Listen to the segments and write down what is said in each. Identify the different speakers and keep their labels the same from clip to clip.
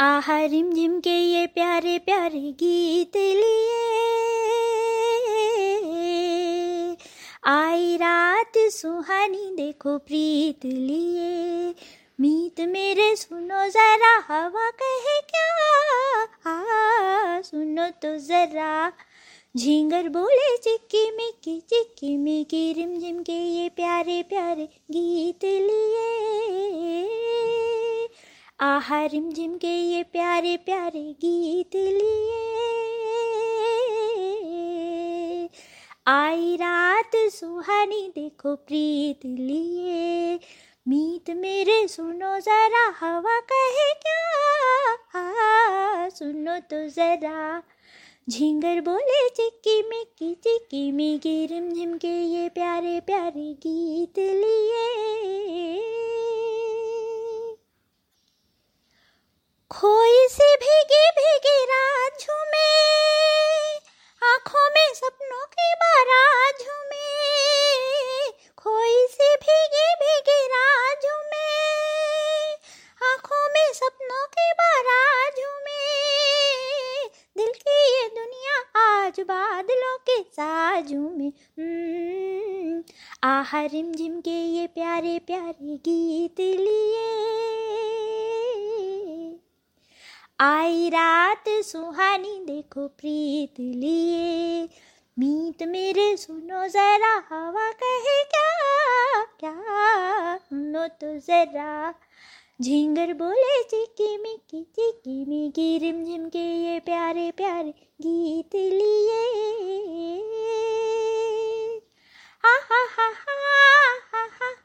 Speaker 1: आहा रिम झिम के ये प्यारे प्यारे गीत लिए। आई रात सुहानी देखो प्रीत लिए। मीत मेरे सुनो जरा, हवा कहे क्या? आ, सुनो तो जरा। झिंगर बोले चिक्की मिक्की चिक्की मिक्की रिम झिम के ये प्यारे प्यारे गीत लिए। आहा रिम झिम के ये प्यारे प्यारे गीत लिए। आई रात सुहानी देखो प्रीत लिए। मीत मेरे सुनो जरा, हवा कहे क्या? सुनो तो जरा। झिंगर बोले चिक्की मिक्की चिक्की मिक्की रिम झिम के ये प्यारे प्यारे गीत लिए। खोई से भीगी भीगी रात झूमे आँखों में सपनों की बारात झूमे खोई से भीगी भीगी रात झूमे आँखों में सपनों की बारात झूमे दिल की ये दुनिया आज बादलों के साजू में हम्म, आहा रिम झिम के ये प्यारे प्यारे गीत। सुहानी देखो प्रीत लिए। मीत मेरे सुनो जरा, हवा कहे क्या? क्या? सुनो तो जरा। झिंगर बोले चिकी मिकी चिकी मिकी रिम झिम के ये प्यारे प्यारे गीत लिए। हा हा हा हा हा हा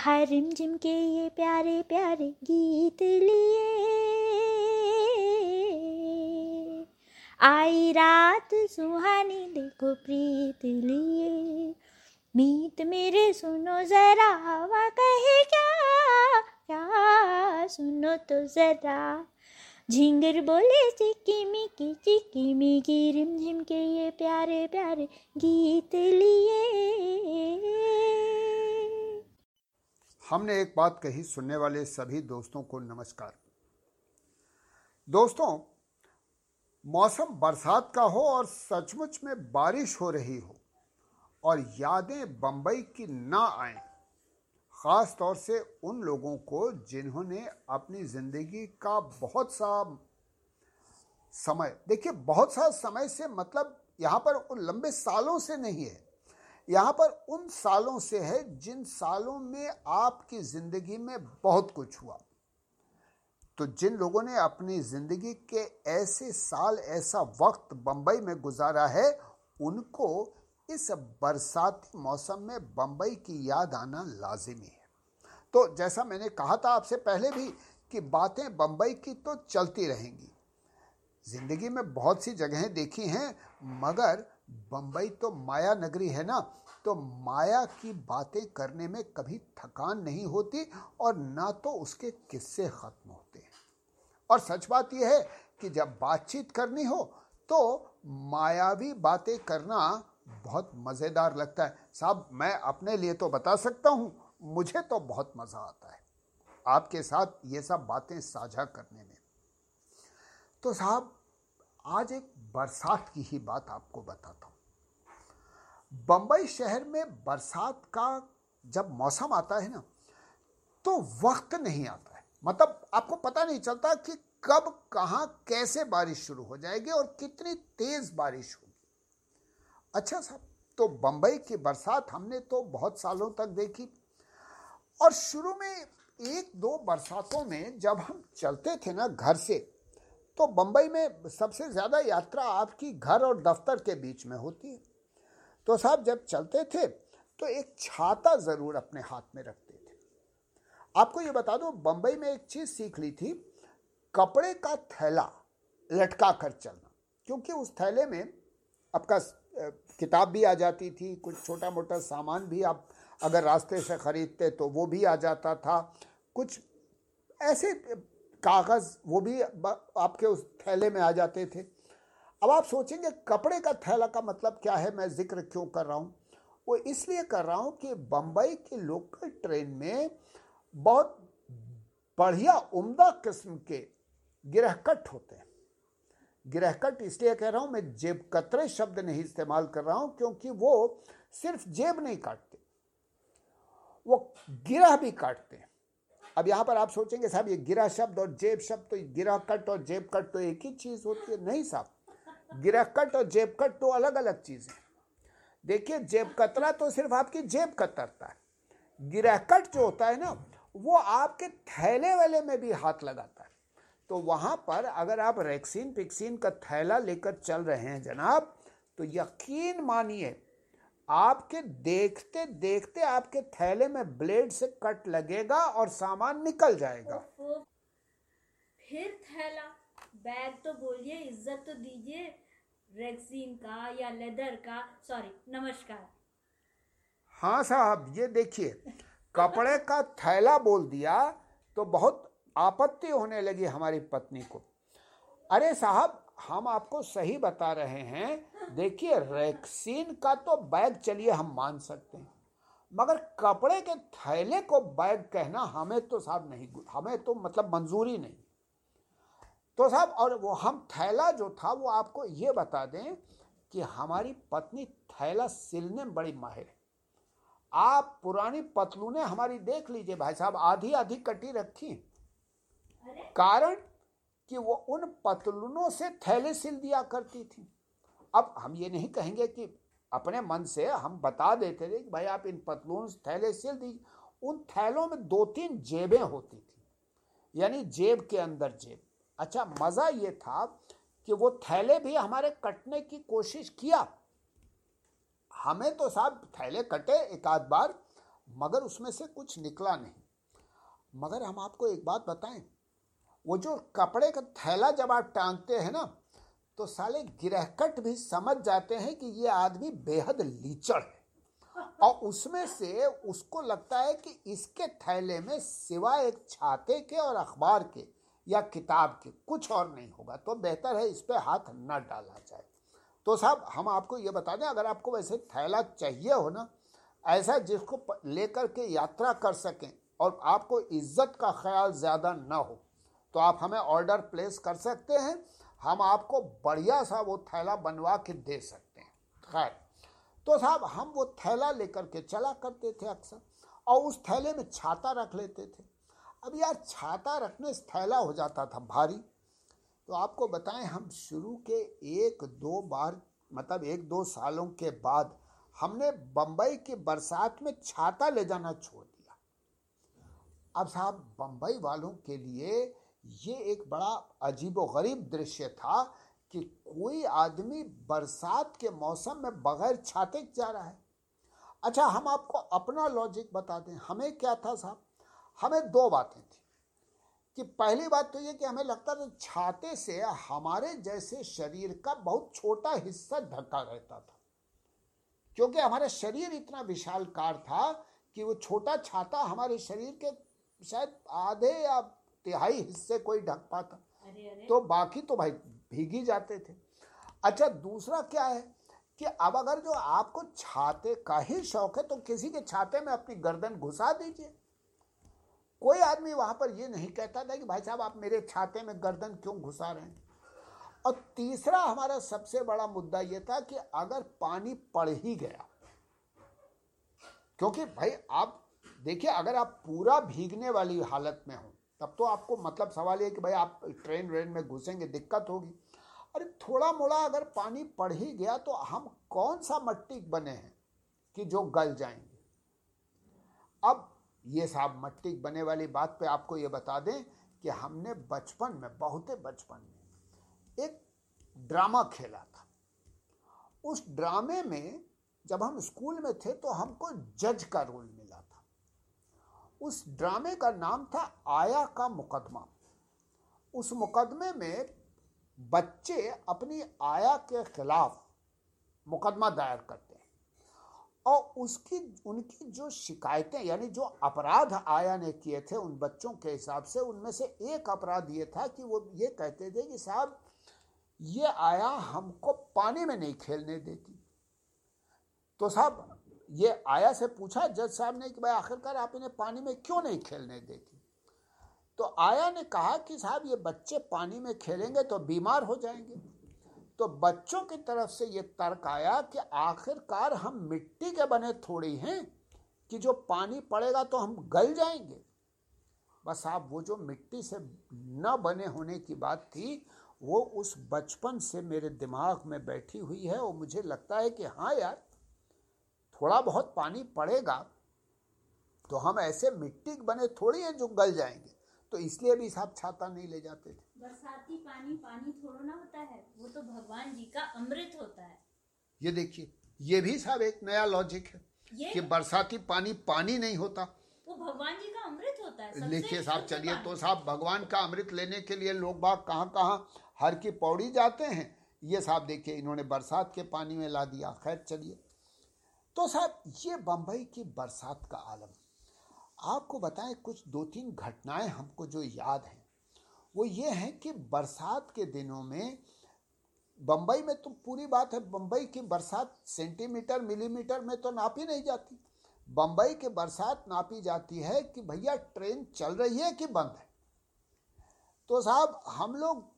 Speaker 1: आहा रिम झिम के ये प्यारे प्यारे गीत लिए। आई रात सुहानी देखो प्रीत लिए। मीत मेरे सुनो जरा हवा कहे क्या? क्या सुनो तो जरा। झिंगर बोले चिक्की मिकी चिक्की मिकी रिम झिम के ये प्यारे प्यारे गीत लिए।
Speaker 2: हमने एक बात कही सुनने वाले सभी दोस्तों को नमस्कार। दोस्तों, मौसम बरसात का हो और सचमुच में बारिश हो रही हो और यादें बंबई की ना आए, ख़ास तौर से उन लोगों को जिन्होंने अपनी ज़िंदगी का बहुत सा समय, देखिए बहुत सा समय से मतलब यहाँ पर उन लंबे सालों से नहीं है यहाँ पर उन सालों से है जिन सालों में आपकी ज़िंदगी में बहुत कुछ हुआ। तो जिन लोगों ने अपनी ज़िंदगी के ऐसे साल, ऐसा वक्त बंबई में गुजारा है, उनको इस बरसाती मौसम में बंबई की याद आना लाजिमी है। तो जैसा मैंने कहा था आपसे पहले भी कि बातें बंबई की तो चलती रहेंगी। ज़िंदगी में बहुत सी जगहें देखी हैं, मगर बंबई तो माया नगरी है ना तो माया की बातें करने में कभी थकान नहीं होती और ना तो उसके किस्से खत्म होते और सच बात यह है कि जब बातचीत करनी हो तो मायावी बातें करना बहुत मज़ेदार लगता है। साहब, मैं अपने लिए तो बता सकता हूँ, मुझे तो बहुत मज़ा आता है आपके साथ ये सब बातें साझा करने में। तो साहब आज एक बरसात की ही बात आपको बताता हूँ। बंबई शहर में बरसात का जब मौसम आता है ना तो वक्त नहीं आता है। मतलब आपको पता नहीं चलता कि कब, कहाँ, कैसे बारिश शुरू हो जाएगी और कितनी तेज बारिश होगी। अच्छा साहब तो बम्बई की बरसात हमने तो बहुत सालों तक देखी और शुरू में एक दो बरसातों में जब हम चलते थे ना घर से तो बंबई में सबसे ज़्यादा यात्रा आपकी घर और दफ्तर के बीच में होती है। तो साहब, जब चलते थे तो एक छाता ज़रूर अपने हाथ में रखते थे। आपको ये बता दो, बंबई में एक चीज़ सीख ली थी, कपड़े का थैला लटका कर चलना। क्योंकि उस थैले में आपका किताब भी आ जाती थी, कुछ छोटा मोटा सामान भी आप अगर रास्ते से ख़रीदते तो वो भी आ जाता था। कुछ ऐसे कागज़, वो भी आपके उस थैले में आ जाते थे। अब आप सोचेंगे, कपड़े का थैला का मतलब क्या है? मैं ज़िक्र क्यों कर रहा हूँ? वो इसलिए कर रहा हूँ कि बम्बई की लोकल ट्रेन में बहुत बढ़िया, उम्दा किस्म के गिरहकट होते हैं। गिरहकट इसलिए कह रहा हूँ, मैं जेब कतरे शब्द नहीं इस्तेमाल कर रहा हूँ, क्योंकि वो सिर्फ़ जेब नहीं काटते, वो गिरह भी काटते हैं। अब यहाँ पर आप सोचेंगे, साहब, ये गिरा शब्द और जेब शब्द तो गिरा कट और जेब कट तो एक ही चीज़ होती है। नहीं साहब गिरह कट और जेब कट दो अलग अलग चीज़ है। देखिए, जेब कतरा तो सिर्फ़ आपकी जेब कतरता है। गिरह कट जो होता है ना, वो आपके थैले वाले में भी हाथ लगाता है। तो वहाँ पर अगर आप रैक्सीन पिक्सीन का थैला लेकर चल रहे हैं जनाब तो यकीन मानिए आपके देखते देखते आपके थैले में ब्लेड से कट लगेगा और सामान निकल जाएगा।
Speaker 1: फिर थैला। बैग तो बोलिए इज़्ज़त तो दीजिए। रेक्सीन का या लेदर का सॉरी नमस्कार।
Speaker 2: हाँ साहब ये देखिए कपड़े का थैला बोल दिया तो बहुत आपत्ति होने लगी हमारी पत्नी को। अरे साहब हम आपको सही बता रहे हैं देखिए रैक्सीन का तो बैग चलिए हम मान सकते हैं मगर कपड़े के थैले को बैग कहना हमें तो साहब नहीं हमें तो मतलब मंजूरी नहीं। तो साहब और वो हम थैला जो था वो आपको ये बता दें कि हमारी पत्नी थैला सिलने में बड़ी माहिर है। आप पुरानी पतलूने हमारी देख लीजिए भाई साहब आधी आधी कटी रखी कारण कि वो उन पतलूनों से थैले सिल दिया करती थी। अब हम ये नहीं कहेंगे कि अपने मन से हम बता देते थे कि भाई आप इन पतलून, थैले सिल दीजिए। उन थैलों में दो तीन जेबें होती थी, यानी जेब के अंदर जेब। अच्छा मज़ा ये था कि वो थैले भी हमारे कटने की कोशिश किया। हमें तो साहब थैले कटे एक आध बार, मगर उसमें से कुछ निकला नहीं। मगर हम आपको एक बात बताएँ, वो जो कपड़े का थैला जब आप टांगते हैं ना तो साले गिरहकट भी समझ जाते हैं कि ये आदमी बेहद लीचड़ है। और उसमें से उसको लगता है कि इसके थैले में सिवाय एक छाते के और अखबार के या किताब के कुछ और नहीं होगा। तो बेहतर है इस पर हाथ न डाला जाए। तो साहब, हम आपको ये बता दें, अगर आपको वैसे थैला चाहिए हो ना, ऐसा जिसको लेकर के यात्रा कर सकें और आपको इज़्ज़त का ख्याल ज़्यादा ना हो तो आप हमें ऑर्डर प्लेस कर सकते हैं। हम आपको बढ़िया सा वो थैला बनवा के दे सकते हैं। खैर तो साहब, हम वो थैला लेकर के चला करते थे अक्सर, और उस थैले में छाता रख लेते थे। अब यार, छाता रखने से थैला हो जाता था भारी। तो आपको बताएँ, हम शुरू के एक दो बार मतलब एक दो सालों के बाद, हमने बम्बई की बरसात में छाता ले जाना छोड़ दिया। अब साहब बम्बई वालों के लिए ये एक बड़ा अजीब व गरीब दृश्य था कि कोई आदमी बरसात के मौसम में बगैर छाते जा रहा है। अच्छा हम आपको अपना लॉजिक बता दें। हमें क्या था साहब? हमें दो बातें थी। कि पहली बात तो ये कि हमें लगता था छाते से हमारे जैसे शरीर का बहुत छोटा हिस्सा ढका रहता था। क्योंकि हमारा शरीर इतना विशालकार था कि वो छोटा छाता हमारे शरीर के शायद आधे या तिहाई हिस्से कोई ढक पाता। तो बाकी तो भाई भीगी जाते थे। अच्छा दूसरा क्या है कि अब अगर जो आपको छाते का ही शौक है तो किसी के छाते में अपनी गर्दन घुसा दीजिए। कोई आदमी वहाँ पर ये नहीं कहता था कि भाई साहब आप मेरे छाते में गर्दन क्यों घुसा रहे हैं? और तीसरा हमारा सबसे बड़ा मुद्दा यह था कि अगर पानी पड़ ही गया क्योंकि भाई आप देखिए अगर आप पूरा भीगने वाली हालत में हो तब तो आपको मतलब सवाल ये कि भाई आप ट्रेन व्रेन में घुसेंगे, दिक्कत होगी। अरे थोड़ा मोड़ा अगर पानी पड़ ही गया तो हम कौन सा मट्टी बने हैं कि जो गल जाएँगे? अब ये साहब मट्टी बने वाली बात पे आपको ये बता दें कि हमने बचपन में, बहुत बचपन में एक ड्रामा खेला था। उस ड्रामे में जब हम स्कूल में थे तो हमको जज का रोल उस ड्रामे का नाम था आया का मुकदमा। उस मुकदमे में बच्चे अपनी आया के खिलाफ मुकदमा दायर करते हैं। और उसकी, उनकी जो शिकायतें, यानी जो अपराध आया ने किए थे उन बच्चों के हिसाब से, उनमें से एक अपराध ये था कि वो ये कहते थे कि साहब, ये आया हमको पानी में नहीं खेलने देती। तो साहब ये आया से पूछा, जज साहब ने कि भाई आखिरकार आप इन्हें पानी में क्यों नहीं खेलने देती? तो आया ने कहा कि साहब, ये बच्चे पानी में खेलेंगे तो बीमार हो जाएँगे। तो बच्चों की तरफ़ से ये तर्क आया कि आखिरकार हम मिट्टी के बने थोड़ी हैं कि जो पानी पड़ेगा तो हम गल जाएँगे। बस आप वो जो मिट्टी से न बने होने की बात थी, वो उस बचपन से मेरे दिमाग में बैठी हुई है और मुझे लगता है कि हाँ यार थोड़ा बहुत पानी पड़ेगा तो हम ऐसे मिट्टी बने थोड़ी हैं जो गल जाएँगे। तो इसलिए भी साहब छाता नहीं ले जाते थे।
Speaker 1: बरसाती पानी पानी थोड़ा ना होता है वो तो भगवान जी का अमृत होता है।
Speaker 2: ये देखिए ये भी साहब एक नया लॉजिक है
Speaker 1: ये?
Speaker 2: कि बरसाती पानी पानी नहीं होता।
Speaker 1: वो भगवान जी का अमृत होता है
Speaker 2: देखिए साहब चलिए तो साहब भगवान का अमृत लेने के लिए लोग बाग कहाँ कहाँ हर की पौड़ी जाते हैं। ये साहब देखिए इन्होंने बरसात के पानी में ला दिया। खैर चलिए। तो साहब, ये बम्बई की बरसात का आलम। आपको बताएँ, कुछ दो तीन घटनाएँ हमको जो याद हैं। वो ये हैं कि बरसात के दिनों में बम्बई में तो पूरी बात है बम्बई की बरसात सेंटीमीटर, मिलीमीटर में तो नापी नहीं जाती। बम्बई की बरसात नापी जाती है कि भैया ट्रेन चल रही है कि बंद है? तो साहब, हम लोग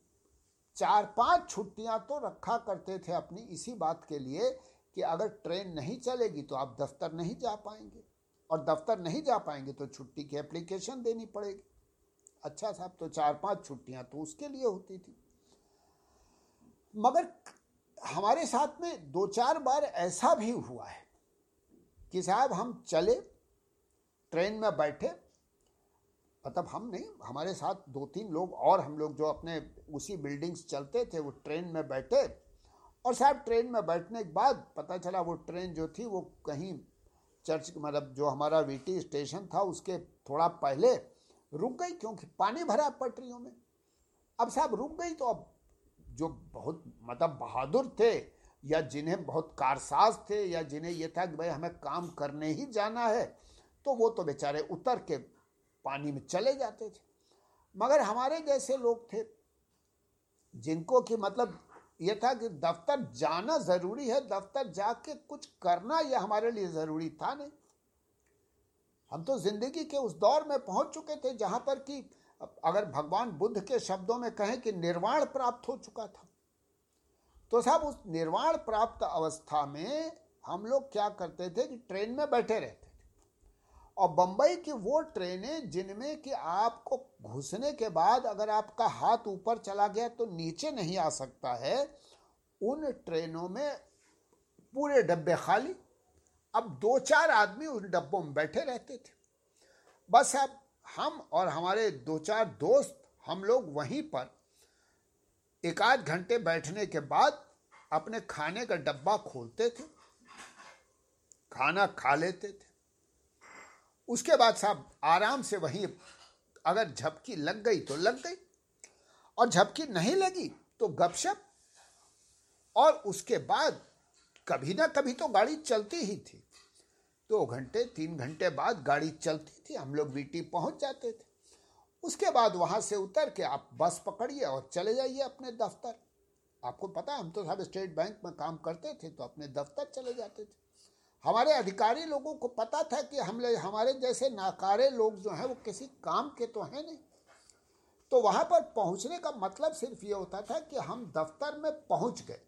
Speaker 2: चार पाँच छुट्टियाँ तो रखा करते थे अपनी इसी बात के लिए कि अगर ट्रेन नहीं चलेगी तो आप दफ्तर नहीं जा पाएँगे। और दफ्तर नहीं जा पाएँगे तो छुट्टी की एप्लीकेशन देनी पड़ेगी। अच्छा साहब तो चार पाँच छुट्टियाँ तो उसके लिए होती थी। मगर हमारे साथ में दो चार बार ऐसा भी हुआ है कि साहब हम चले, ट्रेन में बैठे। मतलब हम नहीं, हमारे साथ दो तीन लोग और हम लोग जो अपने उसी बिल्डिंग्स चलते थे, वो ट्रेन में बैठे। और साहब, ट्रेन में बैठने के बाद पता चला वो ट्रेन जो थी, वो कहीं चर्च मतलब जो हमारा वीटी स्टेशन था, उसके थोड़ा पहले रुक गई क्योंकि पानी भरा पटरियों में। अब साहब, रुक गई तो अब जो बहुत मतलब बहादुर थे, या जिन्हें बहुत कारसाज थे, या जिन्हें ये था कि भाई हमें काम करने ही जाना है तो वो तो बेचारे उतर के पानी में चले जाते थे। मगर हमारे जैसे लोग थे, जिनको कि मतलब ये था कि दफ्तर जाना ज़रूरी है, दफ्तर जाके कुछ करना यह हमारे लिए ज़रूरी था नहीं। हम तो ज़िंदगी के उस दौर में पहुँच चुके थे जहाँ पर कि अगर भगवान बुद्ध के शब्दों में कहें कि निर्वाण प्राप्त हो चुका था। तो साहब उस निर्वाण प्राप्त अवस्था में हम लोग क्या करते थे कि ट्रेन में बैठे रहते थे और बंबई की वो ट्रेनें जिनमें कि आपको घुसने के बाद अगर आपका हाथ ऊपर चला गया तो नीचे नहीं आ सकता है, उन ट्रेनों में पूरे डब्बे खाली। अब दो चार आदमी उन डब्बों में बैठे रहते थे। बस अब हम और हमारे दो चार दोस्त, हम लोग वहीं पर एक आध घंटे बैठने के बाद अपने खाने का डब्बा खोलते थे, खाना खा लेते थे। उसके बाद साहब, आराम से वहीं, अगर झपकी लग गई तो लग गई, और झपकी नहीं लगी तो गपशप, और उसके बाद कभी ना कभी तो गाड़ी चलती ही थी। दो घंटे, तीन घंटे बाद गाड़ी चलती थी, हम लोग वीटी पहुँच जाते थे। उसके बाद वहाँ से उतर के आप बस पकड़िए और चले जाइए अपने दफ्तर। आपको पता, हम तो साहब स्टेट बैंक में काम करते थे तो अपने दफ्तर चले जाते थे। हमारे अधिकारी लोगों को पता था कि हम हमारे जैसे नाकारे लोग जो हैं, वो किसी काम के तो हैं नहीं। तो वहाँ पर पहुँचने का मतलब सिर्फ़ ये होता था कि हम दफ्तर में पहुँच गए।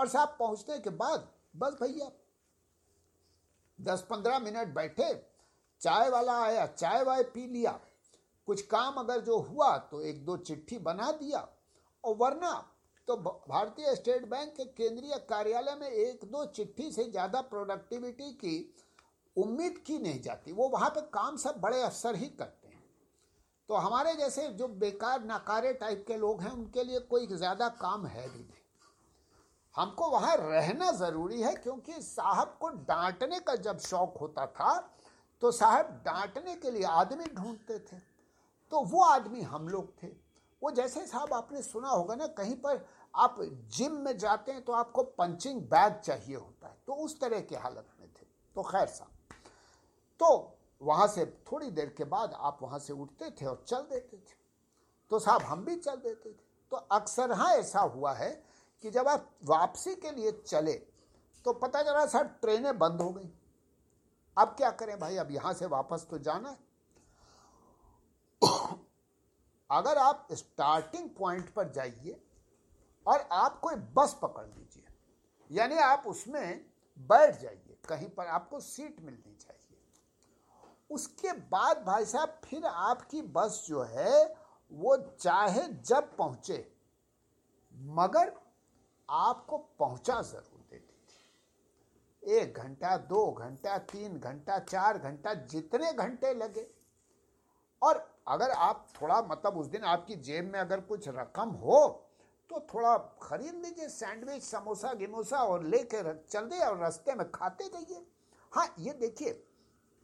Speaker 2: और साहब, पहुँचने के बाद, बस भैया दस पंद्रह मिनट बैठे, चाय वाला आया, चाय वाय पी लिया। कुछ काम अगर जो हुआ तो एक दो चिट्ठी बना दिया। और वरना तो भारतीय स्टेट बैंक के केंद्रीय कार्यालय में एक दो चिट्ठी से ज़्यादा प्रोडक्टिविटी की उम्मीद की नहीं जाती। वो वहाँ पे काम सब बड़े अफसर ही करते हैं। तो हमारे जैसे जो बेकार, नाकारे टाइप के लोग हैं, उनके लिए कोई ज़्यादा काम है भी नहीं। हमको वहाँ रहना ज़रूरी है, क्योंकि साहब को डांटने का जब शौक होता था तो साहब डांटने के लिए आदमी ढूंढते थे। तो वो आदमी हम लोग थे। वो जैसे साहब आपने सुना होगा ना, कहीं पर आप जिम में जाते हैं तो आपको पंचिंग बैग चाहिए होता है। तो उस तरह की हालत में थे। तो खैर साहब तो वहाँ से थोड़ी देर के बाद आप वहाँ से उठते थे और चल देते थे। तो साहब, हम भी चल देते थे। तो अक्सर हाँ ऐसा हुआ है कि जब आप वापसी के लिए चले तो पता चला सर ट्रेनें बंद हो गई। अब क्या करें भाई, अब यहाँ से वापस तो जाना है। अगर आप स्टार्टिंग पॉइंट पर जाइए और आप कोई बस पकड़ लीजिए। यानी आप उसमें बैठ जाइए, कहीं पर आपको सीट मिलनी चाहिए। उसके बाद भाई साहब, फिर आपकी बस जो है, वो चाहे जब पहुँचे, मगर आपको पहुँचा ज़रूर देती थी एक घंटा, दो घंटा, तीन घंटा, चार घंटा, जितने घंटे लगे। और अगर आप थोड़ा मतलब उस दिन आपकी जेब में अगर कुछ रकम हो तो थोड़ा खरीद लीजिए, सैंडविच, समोसा, गिमोसा और लेकर चल दे और रास्ते में खाते जाइए। हाँ ये देखिए,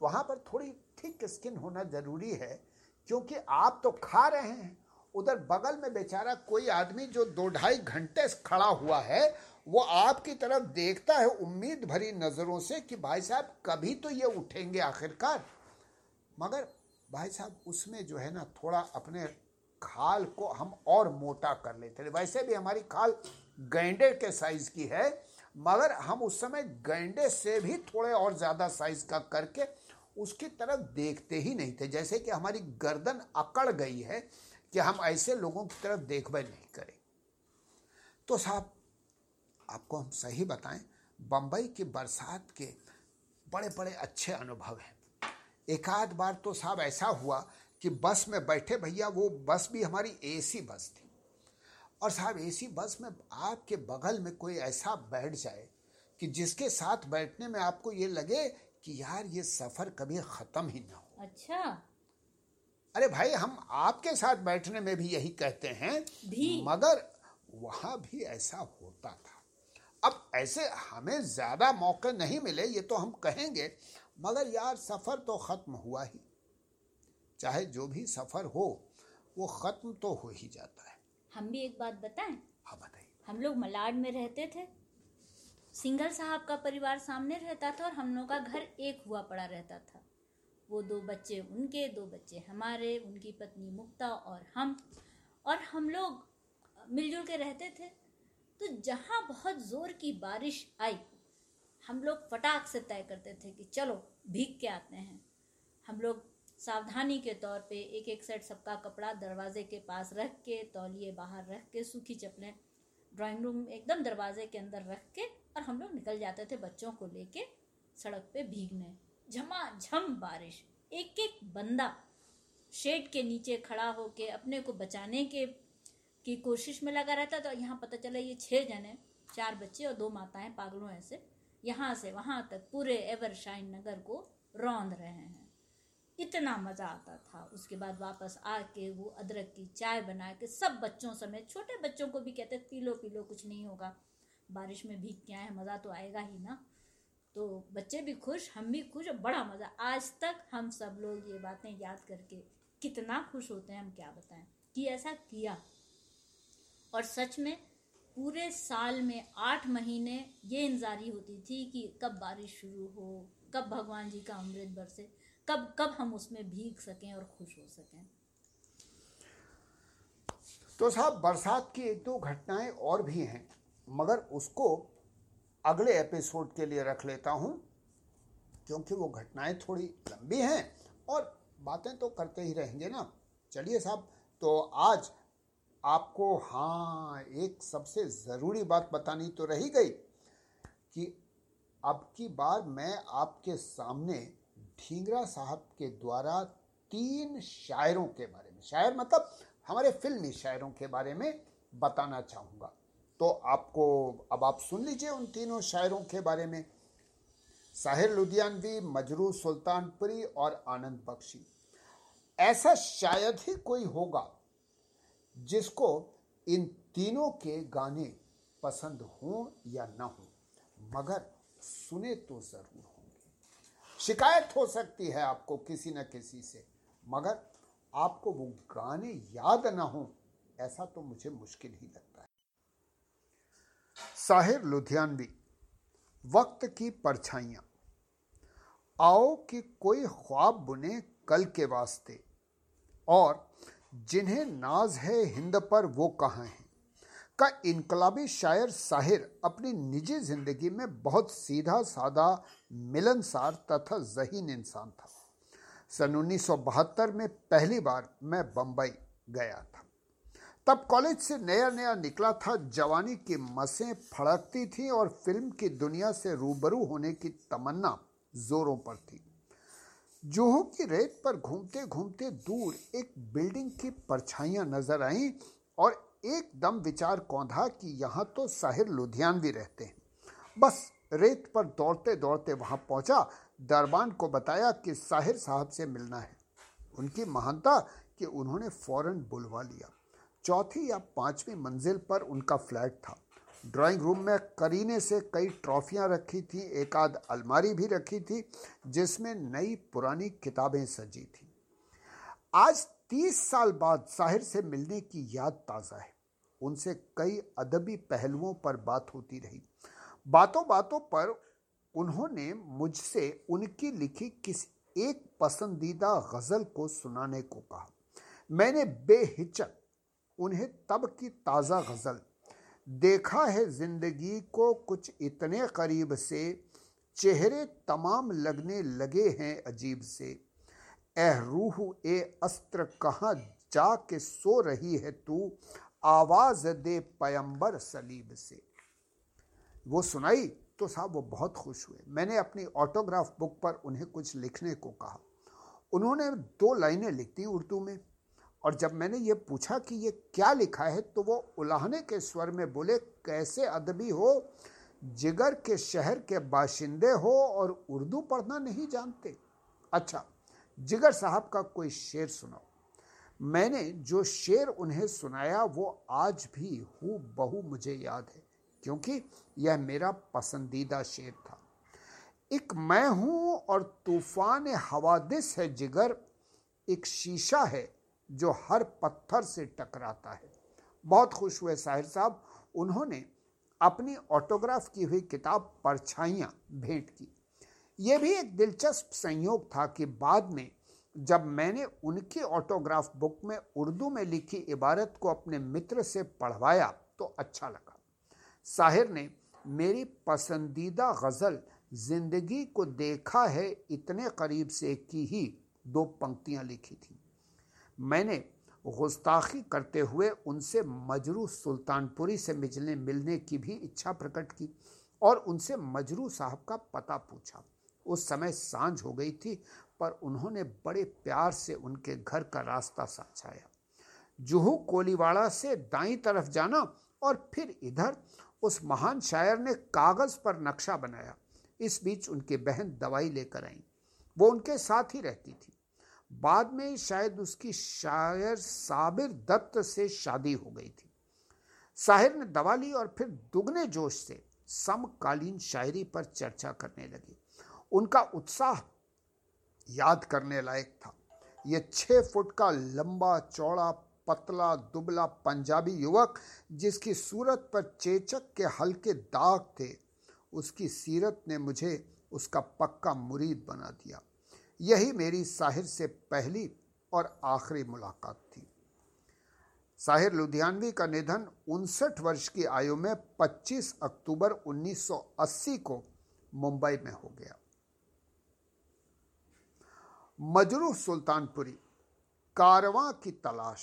Speaker 2: वहाँ पर थोड़ी थिक स्किन होना ज़रूरी है, क्योंकि आप तो खा रहे हैं। उधर बगल में बेचारा कोई आदमी जो दो ढाई घंटे खड़ा हुआ है, वो आपकी तरफ़ देखता है उम्मीद भरी नज़रों से कि भाई साहब कभी तो ये उठेंगे आखिरकार। मगर भाई साहब, उसमें जो है ना, थोड़ा अपने खाल को हम और मोटा कर लेते थे वैसे भी हमारी खाल गैंडे के साइज़ की है, मगर हम उस समय गैंडे से भी थोड़े और ज़्यादा साइज़ का करके उसकी तरफ़ देखते ही नहीं थे। जैसे कि हमारी गर्दन अकड़ गई है कि हम ऐसे लोगों की तरफ़ देखभाल नहीं करें। तो साहब, आपको हम सही बताएँ बम्बई की बरसात के बड़े बड़े अच्छे अनुभव हैं। एक आध बार तो साहब ऐसा हुआ कि बस में बैठे भैया वो बस भी हमारी एसी बस थी। और साहब एसी बस में आपके बगल में कोई ऐसा बैठ जाए कि जिसके साथ बैठने में आपको ये लगे कि यार ये सफ़र कभी खत्म ही ना हो।
Speaker 3: अच्छा।
Speaker 2: अरे भाई हम आपके साथ बैठने में भी यही कहते हैं
Speaker 3: भी।
Speaker 2: मगर वहाँ भी ऐसा होता था। अब ऐसे हमें ज़्यादा मौके नहीं मिले ये तो हम कहेंगे मगर यार सफ़र तो खत्म हुआ ही। चाहे जो भी सफ़र हो वो खत्म तो हो ही जाता है।
Speaker 3: हम भी एक बात बताएँ?
Speaker 2: हाँ बताइए।
Speaker 3: हम लोग मलाड में रहते थे। सिंघल साहब का परिवार सामने रहता था और हम लोग का घर एक हुआ पड़ा रहता था। वो दो बच्चे उनके दो बच्चे हमारे उनकी पत्नी मुक्ता और हम। और हम लोग मिलजुल के रहते थे। तो जहाँ बहुत ज़ोर की बारिश आई हम लोग फटाक से तय करते थे कि चलो भीग के आते हैं। हम लोग सावधानी के तौर पे एक एक सेट सबका कपड़ा दरवाजे के पास रख के, तौलिए बाहर रख के, सूखी चप्पलें ड्राइंग रूम एकदम दरवाजे के अंदर रख के और हम लोग निकल जाते थे बच्चों को लेके सड़क पे भीगने। झमाझम बारिश। एक एक बंदा शेड के नीचे खड़ा होके अपने को बचाने के, की कोशिश में लगा रहता तो यहाँ पता चला ये छः जने चार बच्चे और दो माताएँ, पागलों ऐसे। यहाँ से वहाँ तक पूरे एवर शाइन नगर को रौंद रहे हैं। इतना मज़ा आता था। उसके बाद वापस आके वो अदरक की चाय बना के सब बच्चों समेत, छोटे बच्चों को भी कहते पी लो पी लो कुछ नहीं होगा। बारिश में भीग के आए, मज़ा तो आएगा ही ना। तो बच्चे भी खुश, हम भी खुश, और बड़ा मज़ा। आज तक हम सब लोग ये बातें याद करके कितना खुश होते हैं, हम क्या बताएँ? कि ऐसा किया। और सच में, पूरे साल में आठ महीने ये इंतजारी होती थी कि कब बारिश शुरू हो, कब भगवान जी का अमृत बरसे कब कब हम उसमें भीग सकें और खुश हो सकें?
Speaker 2: तो साहब, बरसात की एक दो घटनाएँ और भी हैं, मगर उसको अगले एपिसोड के लिए रख लेता हूँ, क्योंकि वो घटनाएँ थोड़ी लंबी हैं और बातें तो करते ही रहेंगे ना। चलिए साहब तो आज आपको हाँ एक सबसे ज़रूरी बात बतानी तो रही गई कि अब की बार मैं आपके सामने ढींगरा साहब के द्वारा तीन शायरों के बारे में, शायर मतलब हमारे फिल्मी शायरों के बारे में बताना चाहूँगा। तो आपको अब आप सुन लीजिए उन तीनों शायरों के बारे में। साहिर लुधियानवी, मजरू सुल्तानपुरी और आनंद बख्शी। ऐसा शायद ही कोई होगा जिसको इन तीनों के गाने पसंद हो या ना हो, मगर सुने तो ज़रूर होंगे शिकायत हो सकती है आपको किसी न किसी से। मगर आपको वो गाने याद ना हो, ऐसा तो मुझे मुश्किल ही लगता है। साहिर लुधियानवी, वक्त की परछाइयाँ। आओ कि कोई ख्वाब बुने कल के वास्ते, और जिन्हें नाज है हिंद पर वो कहाँ हैं। का इनकलाबी शायर साहिर अपनी निजी ज़िंदगी में बहुत सीधा, सादा, मिलनसार तथा जहीन इंसान था। सन उन्नीस में पहली बार मैं बम्बई गया था। तब कॉलेज से नया नया निकला था। जवानी की मसें फड़कती थी और फ़िल्म की दुनिया से रूबरू होने की तमन्ना जोरों पर थी। जूहू की रेत पर घूमते घूमते दूर एक बिल्डिंग की परछाइयाँ नज़र आईं और एकदम विचार कौंधा कि यहाँ तो साहिर लुधियानवी रहते हैं। बस रेत पर दौड़ते दौड़ते वहाँ पहुँचा, दरबान को बताया कि साहिर साहब से मिलना है। उनकी महानता कि उन्होंने फ़ौरन बुलवा लिया। चौथी या पांचवी मंजिल पर उनका फ्लैट था। ड्राइंग रूम में करीने से कई ट्रॉफियाँ रखी थी, एक आध अलमारी भी रखी थी, जिसमें नई पुरानी किताबें सजी थी। आज तीस साल बाद साहिर से मिलने की याद ताज़ा है। उनसे कई अदबी पहलुओं पर बात होती रही। बातों बातों पर उन्होंने मुझसे उनकी लिखी किस एक पसंदीदा गज़ल को सुनाने को कहा। मैंने बेहिचक उन्हें तब की ताज़ा गज़ल, देखा है ज़िंदगी को कुछ इतने करीब से, चेहरे तमाम लगने लगे हैं अजीब से। एह रूह ए अस्त्र कहाँ जा के सो रही है तू? आवाज़ दे पयंबर सलीब से। वो सुनाई तो साहब वो बहुत खुश हुए। मैंने अपनी ऑटोग्राफ बुक पर उन्हें कुछ लिखने को कहा। उन्होंने दो लाइनें लिख दी उर्दू में, और जब मैंने ये पूछा कि ये क्या लिखा है तो वो उलाहने के स्वर में बोले, कैसे अदबी हो? जिगर के शहर के बाशिंदे हो और उर्दू पढ़ना नहीं जानते? अच्छा जिगर साहब का कोई शेर सुनाओ। मैंने जो शेर उन्हें सुनाया, वो आज भी हु बहु मुझे याद है, क्योंकि यह मेरा पसंदीदा शेर था। एक मैं हूँ और तूफ़ान हवादिस है जिगर, एक शीशा है जो हर पत्थर से टकराता है। बहुत खुश हुए साहिर साहब, उन्होंने अपनी ऑटोग्राफ की हुई किताब परछाइयाँ भेंट की। यह भी एक दिलचस्प संयोग था कि बाद में, जब मैंने उनकी ऑटोग्राफ बुक में उर्दू में लिखी इबारत को अपने मित्र से पढ़वाया तो अच्छा लगा। साहिर ने, मेरी पसंदीदा गज़ल ज़िंदगी को देखा है, इतने करीब से की ही दो पंक्तियाँ लिखी थी। मैंने गुस्ताखी करते हुए उनसे मजरू सुल्तानपुरी से मिलने मिलने की भी इच्छा प्रकट की और उनसे मजरू साहब का पता पूछा। उस समय साँझ हो गई थी, पर उन्होंने बड़े प्यार से उनके घर का रास्ता साझाया। जुहू कोलीवाड़ा से दाई तरफ़ जाना और फिर इधर उस महान शायर ने कागज़ पर नक्शा बनाया। इस बीच उनकी बहन दवाई लेकर आई। वो उनके साथ ही रहती थी। बाद में शायद उसकी शायर साबिर दत्त से शादी हो गई थी। साहिर ने दवा ली और फिर दुगने जोश से समकालीन शायरी पर चर्चा करने लगी। उनका उत्साह याद करने लायक था। ये छः फुट का लंबा, चौड़ा, पतला, दुबला पंजाबी युवक, जिसकी सूरत पर चेचक के हल्के दाग थे, उसकी सीरत ने मुझे उसका पक्का मुरीद बना दिया। यही मेरी साहिर से पहली और आखिरी मुलाकात थी। साहिर लुधियानवी का निधन उनसठ वर्ष की आयु में 25 अक्टूबर 1980 को मुंबई में हो गया। मजरू सुल्तानपुरी, कारवां की तलाश।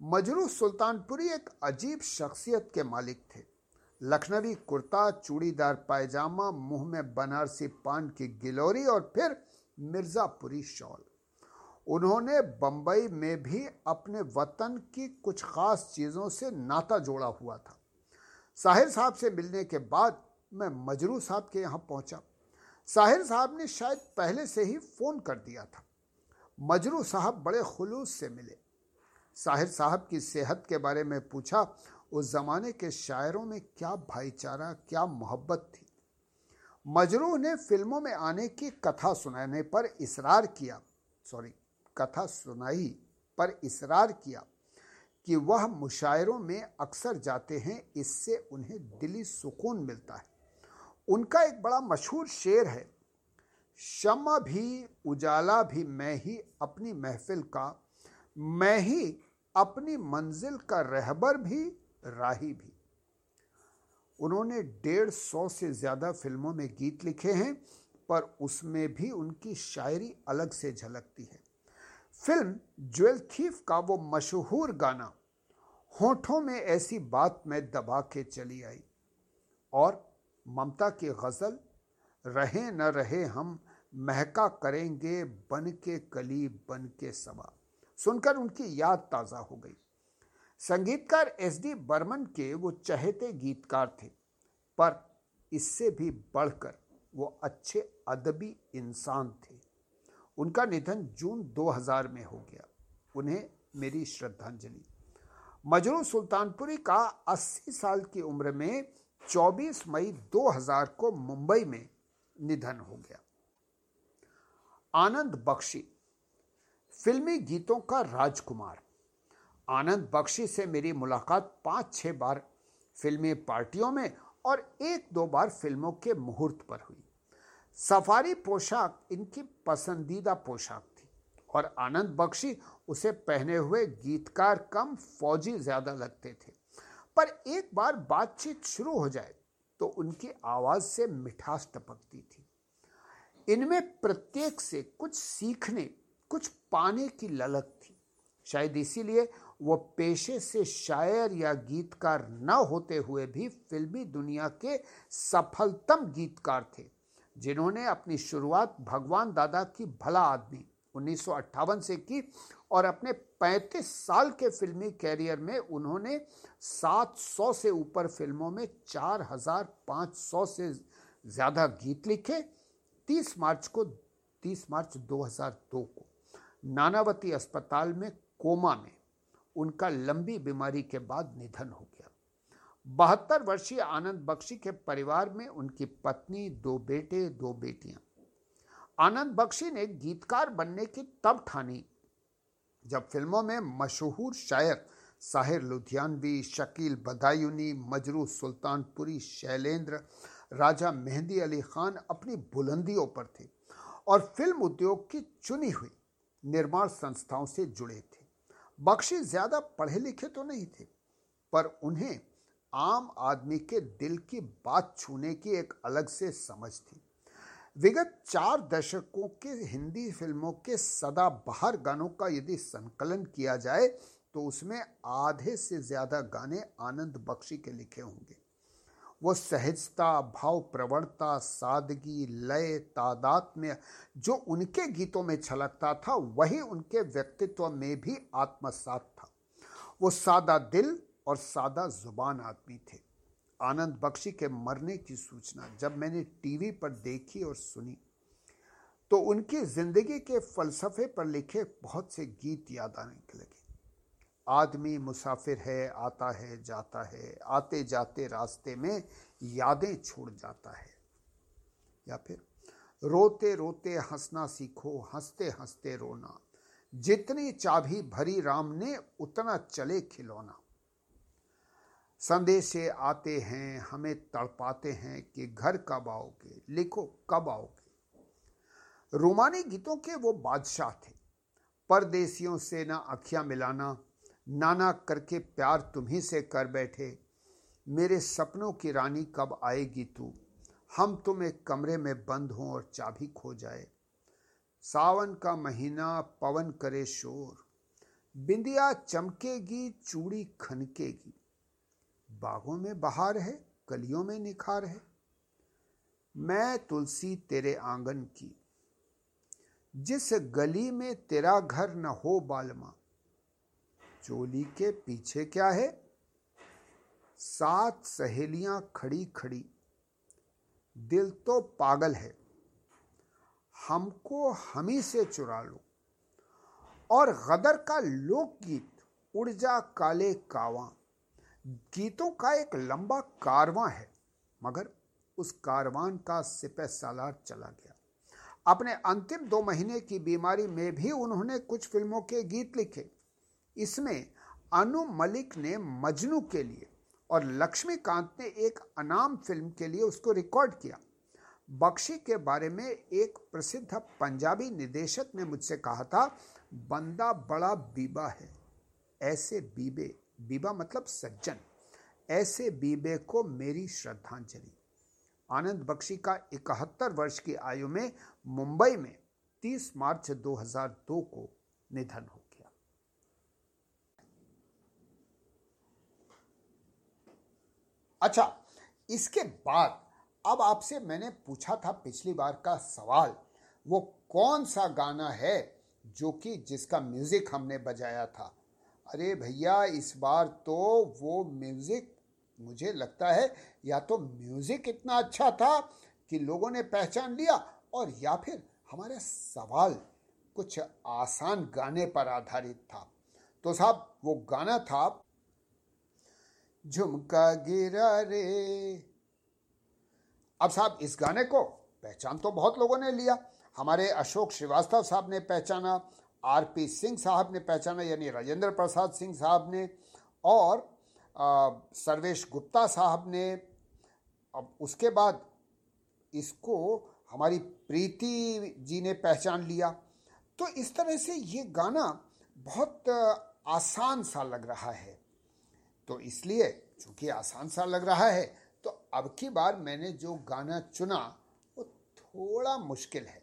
Speaker 2: मजरू सुल्तानपुरी एक अजीब शख्सियत के मालिक थे। लखनवी कुर्ता, चूड़ीदार पायजामा, मुँह में बनारसी पान की गिलोरी और फिर मिर्ज़ापुरी शॉल। उन्होंने बम्बई में भी अपने वतन की कुछ ख़ास चीज़ों से नाता जोड़ा हुआ था। साहिर साहब से मिलने के बाद मैं मजरू साहब के यहाँ पहुँचा। साहिर साहब ने शायद पहले से ही फ़ोन कर दिया था। मजरू साहब बड़े खुलूस से मिले। साहिर साहब की सेहत के बारे में पूछा, उस जमाने के शायरों में क्या भाईचारा, क्या मोहब्बत थी? मजरू ने फ़िल्मों में आने की कथा सुनाने पर इसरार किया, सॉरी, कथा सुनाई पर इसरार किया कि वह मुशायरों में अक्सर जाते हैं, इससे उन्हें दिली सुकून मिलता है। उनका एक बड़ा मशहूर शेर है, शमा भी उजाला भी मैं ही अपनी महफिल का, मैं ही अपनी मंजिल का रहबर भी, राही भी। उन्होंने डेढ़ सौ से ज़्यादा फ़िल्मों में गीत लिखे हैं, पर उसमें भी उनकी शायरी अलग से झलकती है। फ़िल्म ज्वेल थीफ का वो मशहूर गाना, होठों में ऐसी बात मैं दबा के चली आई। और ममता की गज़ल, रहे न रहे हम, महका करेंगे बन के कली बन के सबा सुनकर उनकी याद ताज़ा हो गई। संगीतकार एस डी बर्मन के वो चहेते गीतकार थे, पर इससे भी बढ़कर वो अच्छे अदबी इंसान थे। उनका निधन जून 2000 में हो गया। उन्हें मेरी श्रद्धांजलि। मजरू सुल्तानपुरी का 80 साल की उम्र में 24 मई 2000 को मुंबई में निधन हो गया। आनंद बख्शी, फिल्मी गीतों का राजकुमार। आनंद बख्शी से मेरी मुलाकात पाँच छह बार फिल्मी पार्टियों में और एक दो बार फ़िल्मों के मुहूर्त पर हुई। सफारी पोशाक इनकी पसंदीदा पोशाक थी और आनंद बख्शी उसे पहने हुए गीतकार कम फौजी ज़्यादा लगते थे। पर एक बार बातचीत शुरू हो जाए तो उनकी आवाज़ से मिठास टपकती थी। इनमें प्रत्येक से कुछ सीखने, कुछ पाने की ललक थी। शायद इसीलिए वो पेशे से शायर या गीतकार न होते हुए भी फिल्मी दुनिया के सफलतम गीतकार थे, जिन्होंने अपनी शुरुआत भगवान दादा की भला आदमी उन्नीस सौ अट्ठावन से की और अपने 35 साल के फिल्मी कैरियर में उन्होंने 700 से ऊपर फ़िल्मों में 4,500 से ज़्यादा गीत लिखे। 30 मार्च को 30 मार्च 2002 को नानावती अस्पताल में कोमा में उनका लंबी बीमारी के बाद निधन हो गया। बहत्तर वर्षीय आनंद बख्शी के परिवार में उनकी पत्नी दो बेटे दो बेटियाँ। आनंद बख्शी ने गीतकार बनने की तब ठानी जब फ़िल्मों में मशहूर शायर साहिर लुधियानवी, शकील बदायूनी, मजरू सुल्तानपुरी, शैलेंद्र, राजा मेहंदी अली खान अपनी बुलंदियों पर थे और फ़िल्म उद्योग की चुनी हुई निर्माण संस्थाओं से जुड़े थे। बख्शी ज़्यादा पढ़े लिखे तो नहीं थे, पर उन्हें आम आदमी के दिल की बात छूने की एक अलग से समझ थी। विगत चार दशकों के हिंदी फ़िल्मों के सदा बाहर गानों का यदि संकलन किया जाए तो उसमें आधे से ज़्यादा गाने आनंद बख्शी के लिखे होंगे। वो सहजता भाव प्रवणता सादगी, लय, तादात में, जो उनके गीतों में छलकता था, वही उनके व्यक्तित्व में भी आत्मसात था। वो सादा दिल और सादा ज़ुबान आदमी थे। आनंद बख्शी के मरने की सूचना जब मैंने टीवी पर देखी और सुनी तो उनकी ज़िंदगी के फलसफे पर लिखे बहुत से गीत याद आने लगे। आदमी मुसाफिर है, आता है, जाता है, आते जाते रास्ते में यादें छोड़ जाता है। या फिर, रोते रोते हंसना सीखो, हँसते हँसते रोना, जितनी चाबी भरी राम ने उतना चले खिलौना। संदेशे आते हैं, हमें तड़पाते हैं कि घर कब आओगे, लिखो कब आओगे। रोमानी गीतों के वो बादशाह थे। परदेसियों से ना अखियाँ मिलाना, नाना करके प्यार तुम्ही से कर बैठे। मेरे सपनों की रानी कब आएगी तू? हम तुम एक कमरे में बंद हों और चाबी खो जाए। सावन का महीना, पवन करे शोर। बिंदिया चमकेगी, चूड़ी खनकेगी। बागों में बहार है कलियों में निखार है। मैं तुलसी तेरे आँगन की, जिस गली में तेरा घर न हो बालमा। चोली के पीछे क्या है? सात सहेलियाँ खड़ी खड़ी। दिल तो पागल है, हमको हमी से चुरा लो। और गदर का लोकगीत, उड़ जा काले कावा। गीतों का एक लंबा कारवां है, मगर उस कारवान का सिपह सालार चला गया। अपने अंतिम दो महीने की बीमारी में भी उन्होंने कुछ फ़िल्मों के गीत लिखे। इसमें अनु मलिक ने मजनू के लिए और लक्ष्मीकांत ने एक अनाम फ़िल्म के लिए उसको रिकॉर्ड किया। बख्शी के बारे में एक प्रसिद्ध पंजाबी निदेशक ने मुझसे कहा था, बंदा बड़ा बीबा है, ऐसे बीबे बीबा मतलब सज्जन। ऐसे बीबे को मेरी श्रद्धांजलि। आनंद बख्शी का इकहत्तर वर्ष की आयु में मुंबई में 30 मार्च 2002 को निधन हो गया। अच्छा इसके बाद अब आपसे मैंने पूछा था पिछली बार का सवाल, वो कौन सा गाना है जो कि जिसका म्यूज़िक हमने बजाया था? अरे भैया, इस बार तो वो म्यूज़िक मुझे लगता है या तो म्यूज़िक इतना अच्छा था कि लोगों ने पहचान लिया और या फिर हमारा सवाल कुछ आसान गाने पर आधारित था। तो साहब, वो गाना था, झुमका गिरा रे। अब साहब, इस गाने को पहचान तो बहुत लोगों ने लिया। हमारे अशोक श्रीवास्तव साहब ने पहचाना आर पी सिंह साहब ने पहचाना, यानी राजेंद्र प्रसाद सिंह साहब ने, और सर्वेश गुप्ता साहब ने। अब उसके बाद इसको हमारी प्रीति जी ने पहचान लिया। तो इस तरह से ये गाना बहुत आसान सा लग रहा है। तो इसलिए चूँकि आसान सा लग रहा है तो अब की बार मैंने जो गाना चुना, वो थोड़ा मुश्किल है।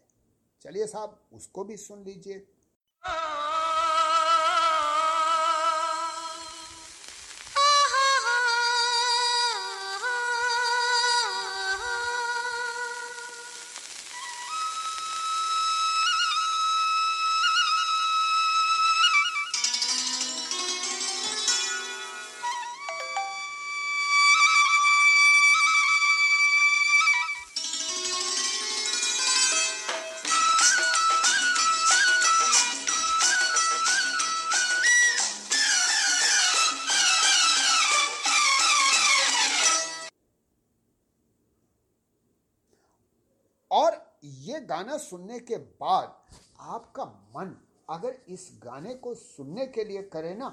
Speaker 2: चलिए साहब, उसको भी सुन लीजिए। ये गाना सुनने के बाद आपका मन अगर इस गाने को सुनने के लिए करे ना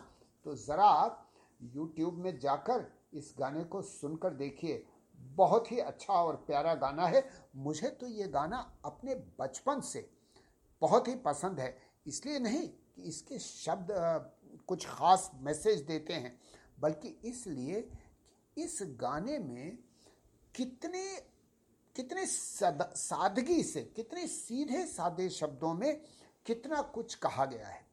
Speaker 2: तो ज़रा आप यूट्यूब में जाकर इस गाने को सुनकर देखिए। बहुत ही अच्छा और प्यारा गाना है। मुझे तो ये गाना अपने बचपन से बहुत ही पसंद है। इसलिए नहीं कि इसके शब्द कुछ ख़ास मैसेज देते हैं, बल्कि इसलिए इस गाने में कितने कितने सादगी से, कितने सीधे सादे शब्दों में कितना कुछ कहा गया है।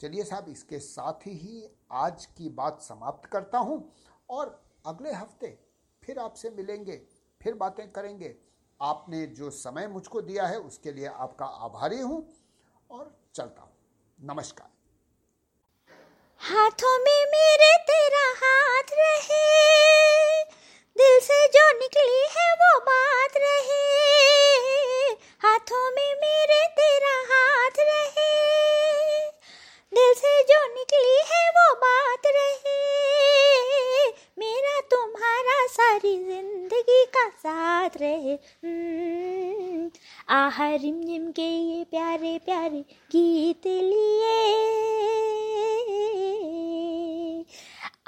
Speaker 2: चलिए साहब, इसके साथ ही आज की बात समाप्त करता हूँ और अगले हफ़्ते फिर आपसे मिलेंगे, फिर बातें करेंगे। आपने जो समय मुझको दिया है, उसके लिए आपका आभारी हूँ और चलता हूँ। नमस्कार।
Speaker 1: हाथों में मेरे तेरा हाथ रहे दिल से जो निकली है वो बात रहे। हाथों में मेरे तेरा हाथ रहे। दिल से जो निकली है वो बात रहे। मेरा तुम्हारा सारी ज़िंदगी का साथ रहे। आह रिम जिम के ये प्यारे प्यारे गीत लिए।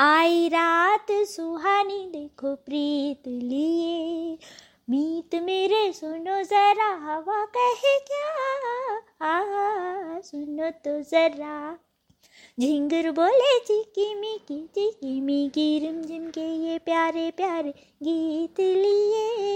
Speaker 1: आई रात सुहानी, देखो प्रीत लिए। मीत मेरे, सुनो जरा, हवा कहे क्या? आ, सुनो तो जरा। झिंगर बोले, चिकी मिकी चिकी मिकी रिम झिम के ये प्यारे प्यारे गीत लिए।